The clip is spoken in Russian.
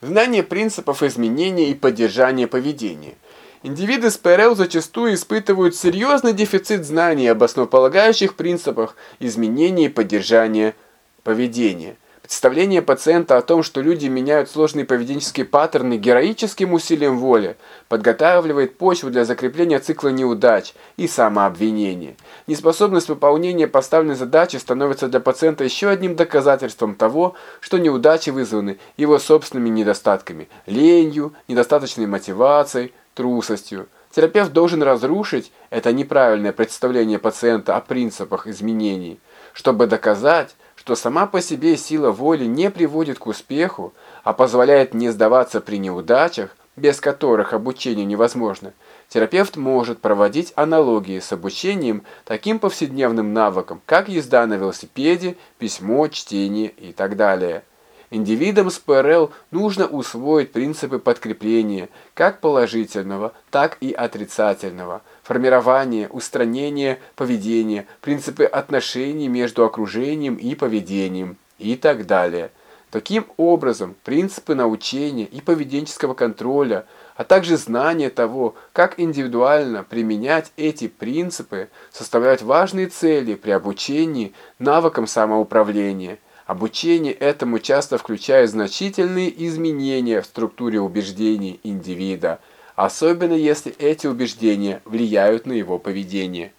Знание принципов изменения и поддержания поведения. Индивиды с ПРЛ зачастую испытывают серьезный дефицит знаний об основополагающих принципах изменения и поддержания поведения. Представление пациента о том, что люди меняют сложные поведенческие паттерны героическим усилием воли, подготавливает почву для закрепления цикла неудач и самообвинения. Неспособность выполнения поставленной задачи становится для пациента еще одним доказательством того, что неудачи вызваны его собственными недостатками – ленью, недостаточной мотивацией, трусостью. Терапевт должен разрушить это неправильное представление пациента о принципах изменений, чтобы доказать, что сама по себе сила воли не приводит к успеху, а позволяет не сдаваться при неудачах, без которых обучение невозможно, терапевт может проводить аналогии с обучением таким повседневным навыкам, как езда на велосипеде, письмо, чтение и так далее. Индивидам с ПРЛ нужно усвоить принципы подкрепления, как положительного, так и отрицательного, формирование, устранение поведения, принципы отношений между окружением и поведением и так далее. Таким образом, принципы научения и поведенческого контроля, а также знание того, как индивидуально применять эти принципы, составляют важные цели при обучении навыкам самоуправления – Обучение этому часто включает значительные изменения в структуре убеждений индивида, особенно если эти убеждения влияют на его поведение.